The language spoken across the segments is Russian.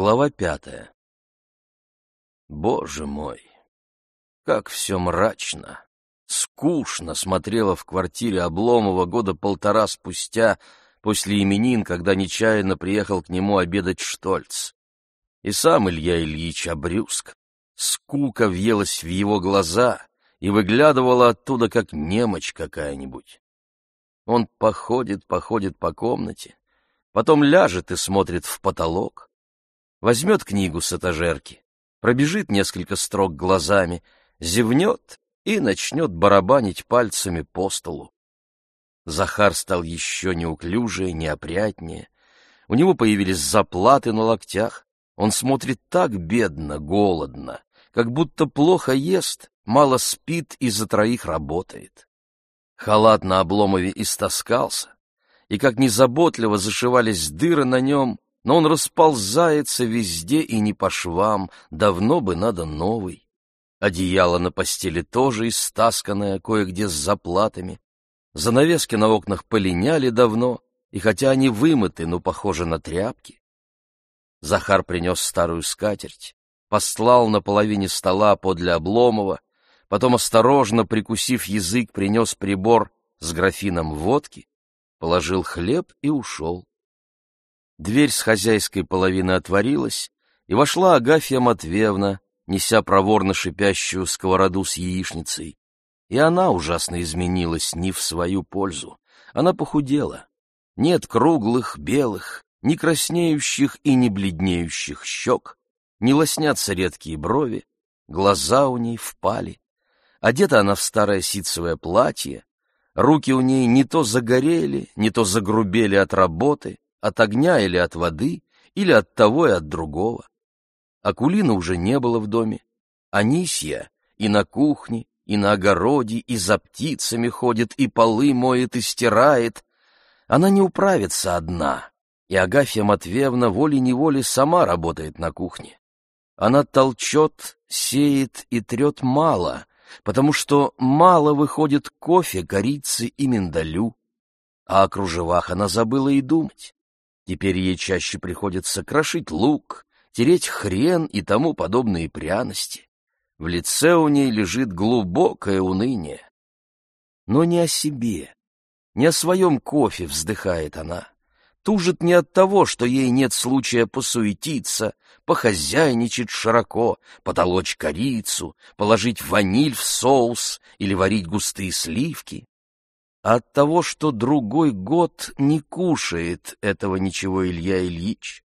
Глава пятая. Боже мой, как все мрачно, скучно смотрела в квартире Обломова года полтора спустя после именин, когда нечаянно приехал к нему обедать Штольц. И сам Илья Ильич обрюзг. Скука въелась в его глаза и выглядывала оттуда, как немочь какая-нибудь. Он походит, походит по комнате, потом ляжет и смотрит в потолок, возьмет книгу с этажерки, пробежит несколько строк глазами, зевнет и начнет барабанить пальцами по столу. Захар стал еще неуклюжее, неопрятнее. У него появились заплаты на локтях. Он смотрит так бедно, голодно, как будто плохо ест, мало спит и за троих работает. Халат на Обломове истаскался, и как незаботливо зашивались дыры на нем, но он расползается везде и не по швам, давно бы надо новый. Одеяло на постели тоже истасканное, кое-где с заплатами. Занавески на окнах полиняли давно, и хотя они вымыты, но похожи на тряпки. Захар принес старую скатерть, послал на половине стола подле Обломова, потом, осторожно прикусив язык, принес прибор с графином водки, положил хлеб и ушел. Дверь с хозяйской половины отворилась, и вошла Агафья Матвеевна, неся проворно шипящую сковороду с яичницей. И она ужасно изменилась не в свою пользу. Она похудела. Нет круглых, белых, не краснеющих и не бледнеющих щек, не лоснятся редкие брови, глаза у ней впали. Одета она в старое ситцевое платье, руки у ней не то загорели, не то загрубели от работы, от огня или от воды, или от того и от другого. Акулина уже не было в доме. Анисья и на кухне, и на огороде, и за птицами ходит, и полы моет, и стирает. Она не управится одна, и Агафья Матвеевна волей-неволей сама работает на кухне. Она толчет, сеет и трет мало, потому что мало выходит кофе, корицы и миндалю, а о кружевах она забыла и думать. Теперь ей чаще приходится крошить лук, тереть хрен и тому подобные пряности. В лице у ней лежит глубокое уныние. Но не о себе, не о своем кофе вздыхает она. Тужит не от того, что ей нет случая посуетиться, похозяйничать широко, потолочь корицу, положить ваниль в соус или варить густые сливки от того, что другой год не кушает этого ничего Илья Ильич,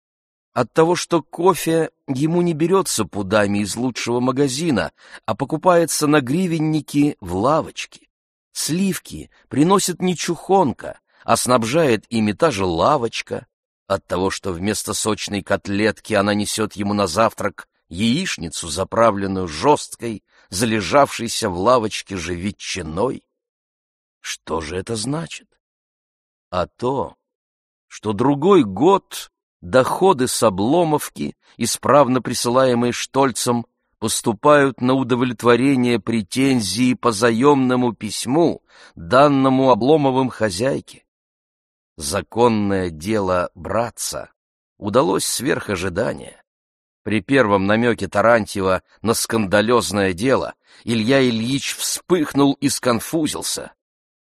от того, что кофе ему не берется пудами из лучшего магазина, а покупается на гривенники в лавочке. Сливки приносит не чухонка, а снабжает ими та же лавочка, от того, что вместо сочной котлетки она несет ему на завтрак яичницу, заправленную жесткой, залежавшейся в лавочке же ветчиной. Что же это значит? А то, что другой год доходы с обломовки, исправно присылаемые Штольцем, поступают на удовлетворение претензии по заемному письму, данному Обломовым хозяйке. Законное дело братца удалось сверх ожидания. При первом намеке Тарантьева на скандалезное дело Илья Ильич вспыхнул и сконфузился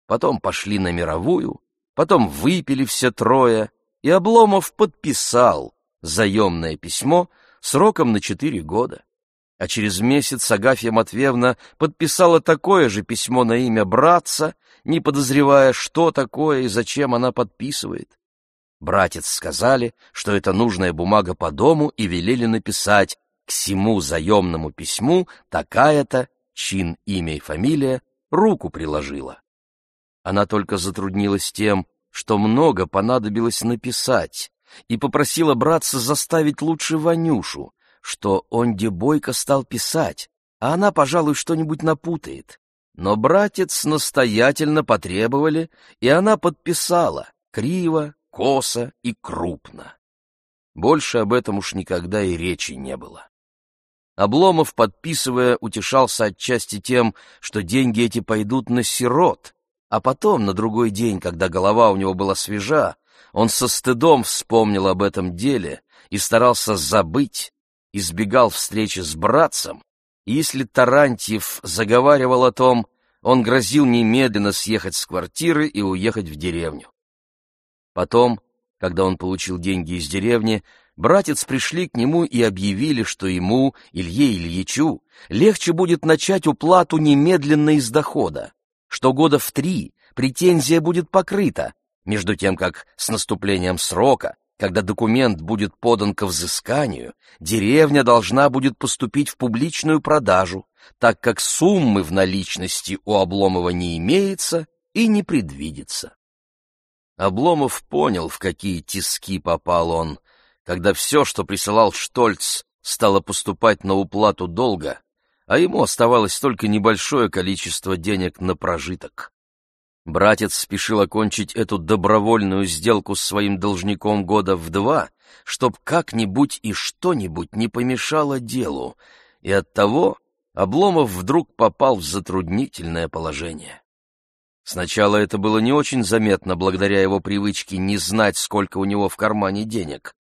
потом пошли на мировую, потом выпили все трое, и Обломов подписал заемное письмо сроком на четыре года. А через месяц Агафья Матвеевна подписала такое же письмо на имя братца, не подозревая, что такое и зачем она подписывает. Братец сказали, что это нужная бумага по дому, и велели написать к всему заемному письму такая-то, чин, имя и фамилия, руку приложила. Она только затруднилась тем, что много понадобилось написать, и попросила братца заставить лучше Ванюшу, что он дебойко стал писать, а она, пожалуй, что-нибудь напутает. Но братец настоятельно потребовали, и она подписала криво, косо и крупно. Больше об этом уж никогда и речи не было. Обломов, подписывая, утешался отчасти тем, что деньги эти пойдут на сирот, а потом, на другой день, когда голова у него была свежа, Он со стыдом вспомнил об этом деле и старался забыть, избегал встречи с братцем, и если Тарантьев заговаривал о том, он грозил немедленно съехать с квартиры и уехать в деревню. Потом, когда он получил деньги из деревни, братец пришли к нему и объявили, что ему, Илье Ильичу, легче будет начать уплату немедленно из дохода, что года в три претензия будет покрыта, между тем как с наступлением срока, когда документ будет подан ко взысканию, деревня должна будет поступить в публичную продажу, так как суммы в наличности у Обломова не имеется и не предвидится. Обломов понял, в какие тиски попал он, когда все, что присылал Штольц, стало поступать на уплату долга, а ему оставалось только небольшое количество денег на прожиток. Братец спешил окончить эту добровольную сделку с своим должником года в два, чтоб как-нибудь и что-нибудь не помешало делу, и оттого Обломов вдруг попал в затруднительное положение. Сначала это было не очень заметно благодаря его привычке не знать, сколько у него в кармане денег.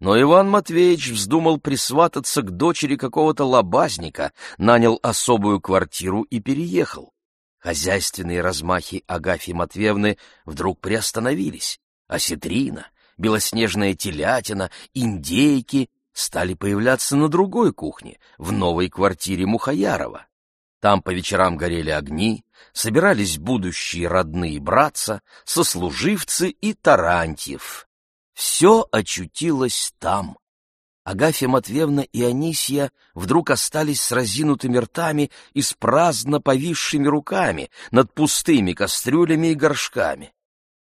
Но Иван Матвеевич вздумал присвататься к дочери какого-то лобазника, нанял особую квартиру и переехал. Хозяйственные размахи Агафьи Матвеевны вдруг приостановились. Осетрина, белоснежная телятина, индейки стали появляться на другой кухне, в новой квартире Мухаярова. Там по вечерам горели огни, собирались будущие родные братца, сослуживцы и Тарантьев. Все очутилось там, Агафья Матвеевна и Анисья вдруг остались с разинутыми ртами и с праздно повисшими руками над пустыми кастрюлями и горшками.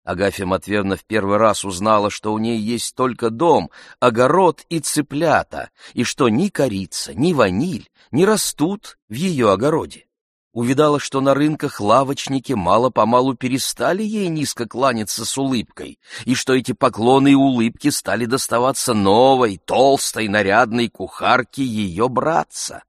Агафья Матвеевна в первый раз узнала, что у ней есть только дом, огород и цыплята, и что ни корица, ни ваниль не растут в ее огороде увидала, что на рынках лавочники мало-помалу перестали ей низко кланяться с улыбкой, и что эти поклоны и улыбки стали доставаться новой, толстой, нарядной кухарке ее братца.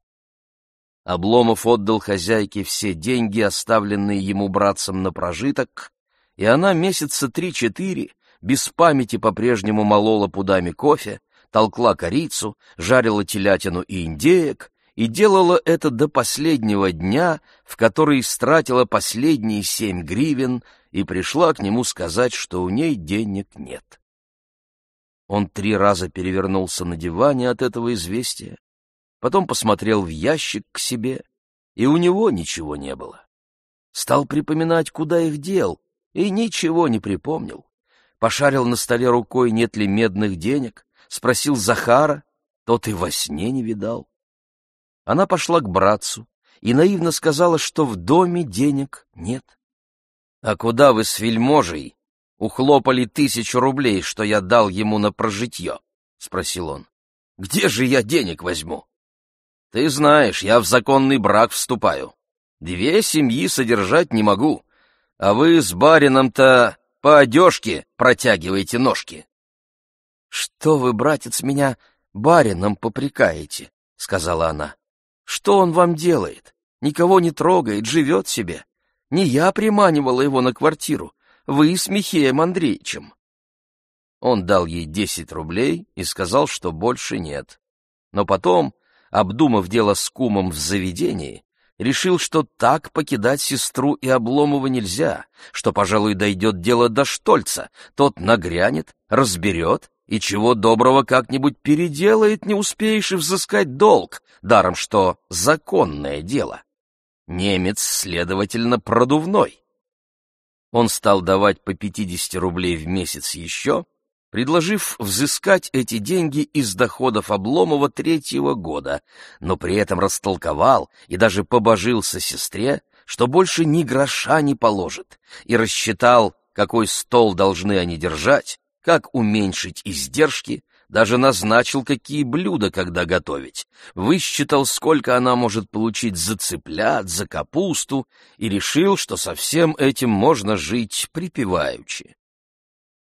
Обломов отдал хозяйке все деньги, оставленные ему братцем на прожиток, и она месяца три-четыре без памяти по-прежнему молола пудами кофе, толкла корицу, жарила телятину и индеек, и делала это до последнего дня, в который истратила последние семь гривен и пришла к нему сказать, что у ней денег нет. Он три раза перевернулся на диване от этого известия, потом посмотрел в ящик к себе, и у него ничего не было. Стал припоминать, куда их дел, и ничего не припомнил. Пошарил на столе рукой, нет ли медных денег, спросил Захара, тот и во сне не видал. Она пошла к братцу и наивно сказала, что в доме денег нет. — А куда вы с вельможей ухлопали тысячу рублей, что я дал ему на прожитье? — спросил он. — Где же я денег возьму? — Ты знаешь, я в законный брак вступаю. Две семьи содержать не могу, а вы с барином-то по одежке протягиваете ножки. — Что вы, братец, меня барином попрекаете? — сказала она. Что он вам делает? Никого не трогает, живет себе. Не я приманивала его на квартиру, вы с Михеем Андреевичем. Он дал ей десять рублей и сказал, что больше нет. Но потом, обдумав дело с кумом в заведении, решил, что так покидать сестру и Обломова нельзя, что, пожалуй, дойдет дело до Штольца, тот нагрянет, разберет и чего доброго как-нибудь переделает, не успеешь и взыскать долг, даром что законное дело. Немец, следовательно, продувной. Он стал давать по 50 рублей в месяц еще, предложив взыскать эти деньги из доходов Обломова третьего года, но при этом растолковал и даже побожился сестре, что больше ни гроша не положит, и рассчитал, какой стол должны они держать, как уменьшить издержки, даже назначил, какие блюда когда готовить, высчитал, сколько она может получить за цыплят, за капусту, и решил, что со всем этим можно жить припеваючи.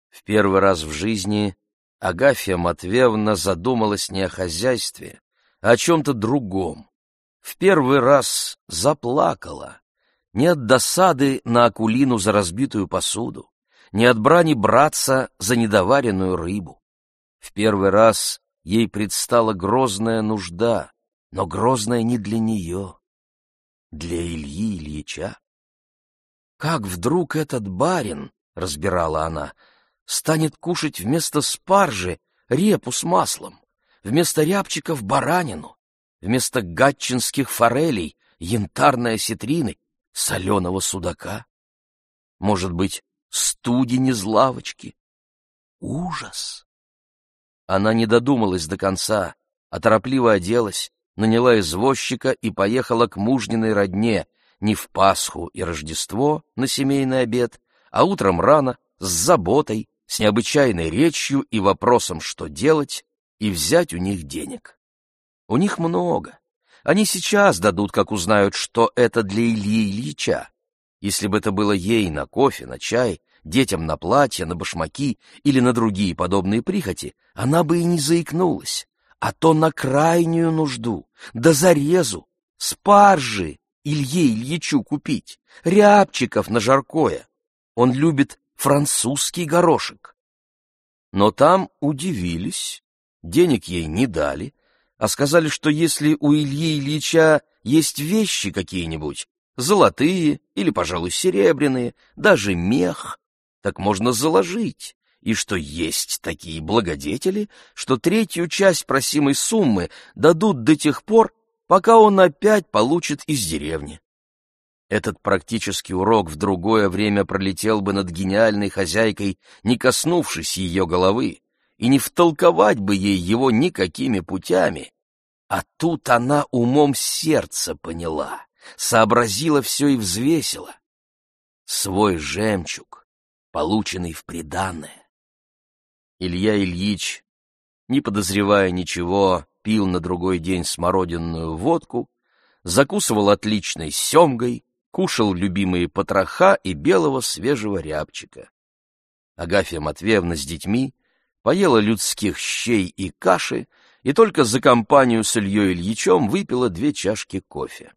В первый раз в жизни Агафья Матвеевна задумалась не о хозяйстве, а о чем-то другом. В первый раз заплакала, не от досады на Акулину за разбитую посуду, ни от брани браться за недоваренную рыбу. В первый раз ей предстала грозная нужда, но грозная не для нее, для Ильи Ильича. Как вдруг этот барин, — разбирала она, — станет кушать вместо спаржи репу с маслом, вместо рябчиков баранину, вместо гатчинских форелей янтарной осетрины, соленого судака? Может быть, студень из лавочки? Ужас! Она не додумалась до конца, а торопливо оделась, наняла извозчика и поехала к мужниной родне, не в Пасху и Рождество на семейный обед, а утром рано, с заботой, с необычайной речью и вопросом, что делать, и взять у них денег. У них много. Они сейчас дадут, как узнают, что это для Ильи Ильича. Если бы это было ей на кофе, на чай, детям на платье, на башмаки или на другие подобные прихоти, она бы и не заикнулась. А то на крайнюю нужду, да зарезу, спаржи Илье Ильичу купить, рябчиков на жаркое. Он любит французский горошек. Но там удивились, денег ей не дали, а сказали, что если у Ильи Ильича есть вещи какие-нибудь, золотые или, пожалуй, серебряные, даже мех, так можно заложить, и что есть такие благодетели, что третью часть просимой суммы дадут до тех пор, пока он опять получит из деревни. Этот практический урок в другое время пролетел бы над гениальной хозяйкой, не коснувшись ее головы, и не втолковать бы ей его никакими путями. А тут она умом сердца поняла, сообразила все и взвесила. Свой жемчуг, полученный в приданное. Илья Ильич, не подозревая ничего, пил на другой день смородинную водку, закусывал отличной семгой, кушал любимые потроха и белого свежего рябчика. Агафья Матвеевна с детьми поела людских щей и каши и только за компанию с Ильей Ильичем выпила две чашки кофе.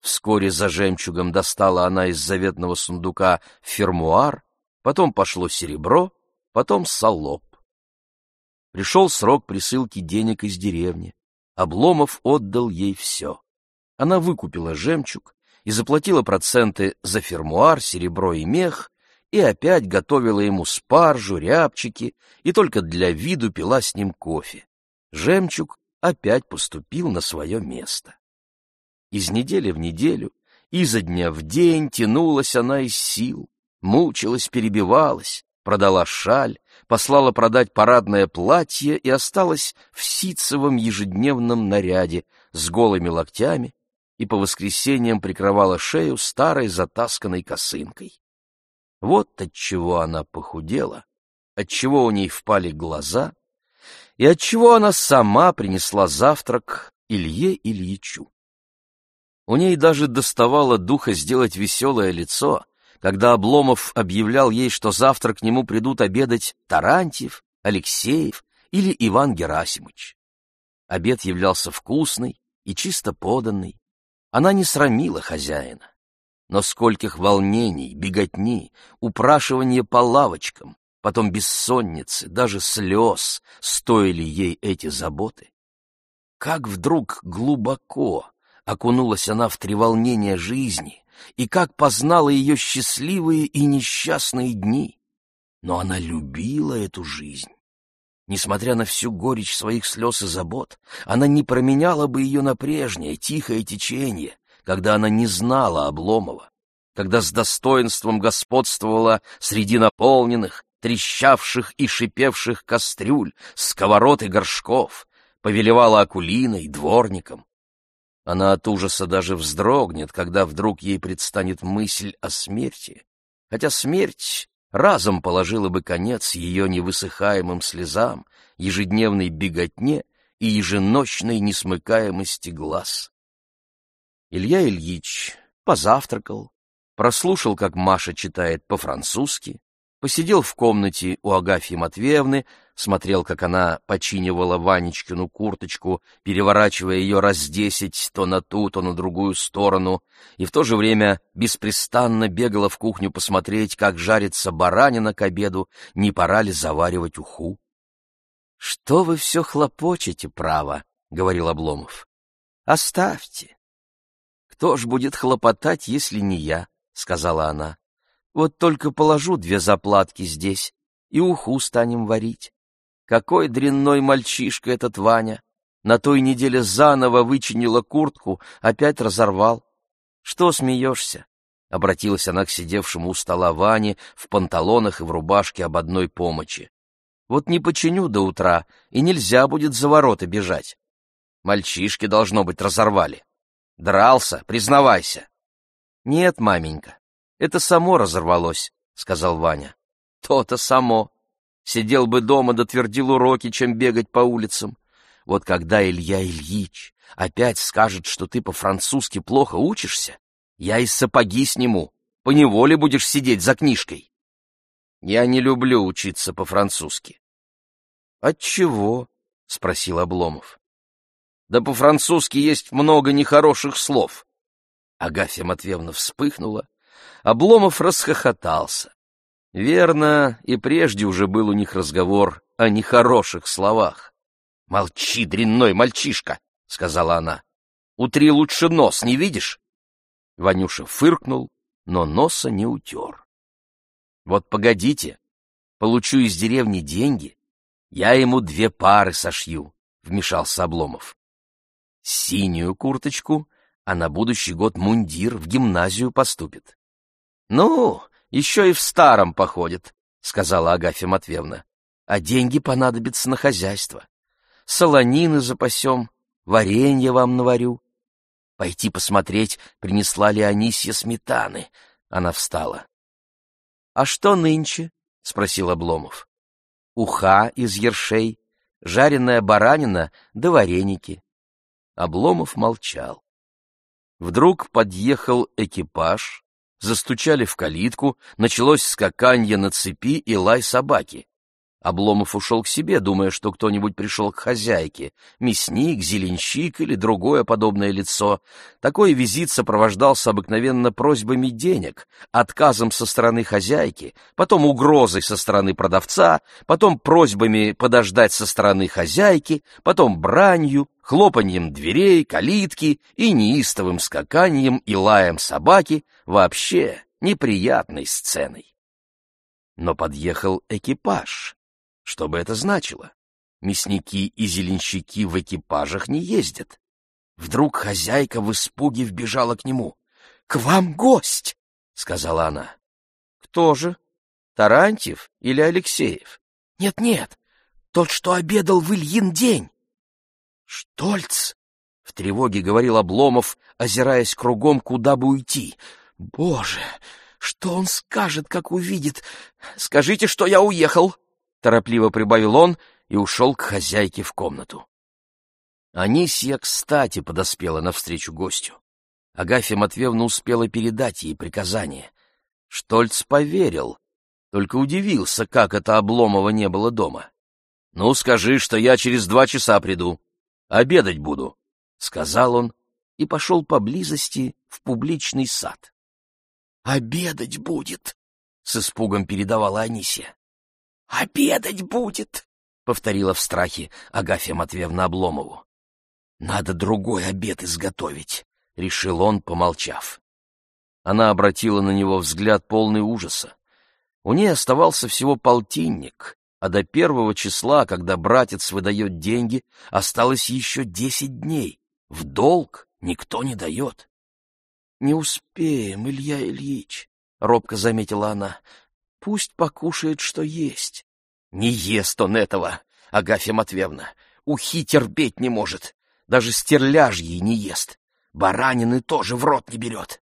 Вскоре за жемчугом достала она из заветного сундука фермуар, потом пошло серебро, потом салоп. Пришел срок присылки денег из деревни. Обломов отдал ей все. Она выкупила жемчуг, и заплатила проценты за фермуар, серебро и мех, и опять готовила ему спаржу, рябчики, и только для виду пила с ним кофе. Жемчуг опять поступил на свое место. Из недели в неделю, изо дня в день тянулась она из сил, мучилась, перебивалась, продала шаль, послала продать парадное платье и осталась в ситцевом ежедневном наряде с голыми локтями, и по воскресеньям прикрывала шею старой затасканной косынкой. Вот отчего она похудела, отчего у ней впали глаза, и отчего она сама принесла завтрак Илье Ильичу. У ней даже доставало духа сделать веселое лицо, когда Обломов объявлял ей, что завтра к нему придут обедать Тарантьев, Алексеев или Иван Герасимович. Обед являлся вкусный и чисто поданный, она не срамила хозяина. Но скольких волнений, беготни, упрашивания по лавочкам, потом бессонницы, даже слез стоили ей эти заботы. Как вдруг глубоко окунулась она в треволнение жизни, и как познала ее счастливые и несчастные дни. Но она любила эту жизнь. Несмотря на всю горечь своих слез и забот, она не променяла бы ее на прежнее, тихое течение, когда она не знала Обломова, когда с достоинством господствовала среди наполненных, трещавших и шипевших кастрюль, сковород и горшков, повелевала Акулиной, дворником. Она от ужаса даже вздрогнет, когда вдруг ей предстанет мысль о смерти, хотя смерть разом положила бы конец ее невысыхаемым слезам, ежедневной беготне и еженочной несмыкаемости глаз. Илья Ильич позавтракал, прослушал, как Маша читает по-французски, посидел в комнате у Агафьи Матвеевны, смотрел, как она починивала Ванечкину курточку, переворачивая ее раз десять то на ту, то на другую сторону, и в то же время беспрестанно бегала в кухню посмотреть, как жарится баранина к обеду, не пора ли заваривать уху. — Что вы все хлопочете, право, — говорил Обломов. — Оставьте. — Кто ж будет хлопотать, если не я, — сказала она. — Вот только положу две заплатки здесь, и уху станем варить. Какой дрянной мальчишка этот Ваня! На той неделе заново вычинила куртку, опять разорвал. Что смеешься? — обратилась она к сидевшему у стола Ване в панталонах и в рубашке об одной помощи. — Вот не починю до утра, и нельзя будет за ворота бежать. Мальчишки, должно быть, разорвали. Дрался, признавайся. — Нет, маменька, это само разорвалось, — сказал Ваня. — То-то само. Сидел бы дома, дотвердил уроки, чем бегать по улицам. Вот когда Илья Ильич опять скажет, что ты по-французски плохо учишься, я и сапоги сниму, поневоле будешь сидеть за книжкой. Я не люблю учиться по-французски. — Отчего? — спросил Обломов. — Да по-французски есть много нехороших слов. Агафья Матвеевна вспыхнула, Обломов расхохотался. Верно, и прежде уже был у них разговор о нехороших словах. — Молчи, дрянной мальчишка, — сказала она. — Утри лучше нос, не видишь? Ванюша фыркнул, но носа не утер. — Вот погодите, получу из деревни деньги, я ему две пары сошью, — вмешался Обломов. — Синюю курточку, а на будущий год мундир в гимназию поступит. — Ну, еще и в старом походит, — сказала Агафья Матвеевна. — А деньги понадобятся на хозяйство. Солонины запасем, варенье вам наварю. Пойти посмотреть, принесла ли Анисья сметаны. Она встала. — А что нынче? — спросил Обломов. — Уха из ершей, жареная баранина да вареники. Обломов молчал. Вдруг подъехал экипаж, Застучали в калитку, началось скаканье на цепи и лай собаки. Обломов ушел к себе, думая, что кто-нибудь пришел к хозяйке, мясник, зеленщик или другое подобное лицо. Такой визит сопровождался обыкновенно просьбами денег, отказом со стороны хозяйки, потом угрозой со стороны продавца, потом просьбами подождать со стороны хозяйки, потом бранью, хлопаньем дверей, калитки и неистовым скаканием и лаем собаки, вообще неприятной сценой. Но подъехал экипаж. Что бы это значило? Мясники и зеленщики в экипажах не ездят. Вдруг хозяйка в испуге вбежала к нему. — К вам гость! — сказала она. — Кто же? Тарантьев или Алексеев? Нет, — Нет-нет, тот, что обедал в Ильин день. — Штольц! — в тревоге говорил Обломов, озираясь кругом, куда бы уйти. — Боже! Что он скажет, как увидит? Скажите, что я уехал! —— торопливо прибавил он и ушел к хозяйке в комнату. Анисья, кстати, подоспела навстречу гостю. Агафья Матвеевна успела передать ей приказание. Штольц поверил, только удивился, как это Обломова не было дома. — Ну, скажи, что я через два часа приду. Обедать буду, — сказал он и пошел поблизости в публичный сад. — Обедать будет, — с испугом передавала Анисия. «Обедать будет!» — повторила в страхе Агафья Матвеевна Обломову. «Надо другой обед изготовить», — решил он, помолчав. Она обратила на него взгляд полный ужаса. У ней оставался всего полтинник, а до первого числа, когда братец выдает деньги, осталось еще десять дней. В долг никто не дает. — Не успеем, Илья Ильич, — робко заметила она. Пусть покушает, что есть. Не ест он этого, Агафья Матвеевна. Ухи терпеть не может. Даже стерляжьи не ест. Баранины тоже в рот не берет.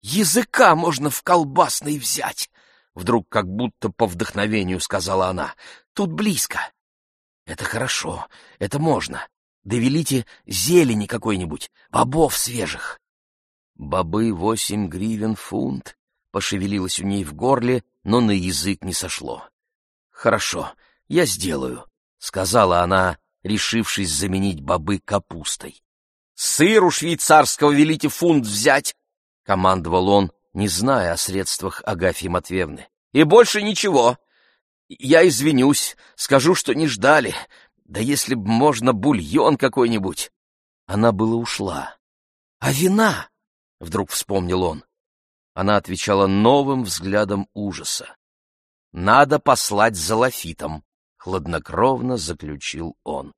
Языка можно в колбасный взять. Вдруг как будто по вдохновению сказала она. Тут близко. Это хорошо, это можно. Довелите зелени какой-нибудь, бобов свежих. Бобы восемь гривен фунт, пошевелилась у ней в горле, но на язык не сошло. «Хорошо, я сделаю», — сказала она, решившись заменить бобы капустой. «Сыру швейцарского велите фунт взять!» — командовал он, не зная о средствах Агафьи Матвеевны. «И больше ничего. Я извинюсь, скажу, что не ждали. Да если б можно бульон какой-нибудь!» Она была ушла. «А вина?» — вдруг вспомнил он. Она отвечала новым взглядом ужаса. «Надо послать за лафитом», — хладнокровно заключил он.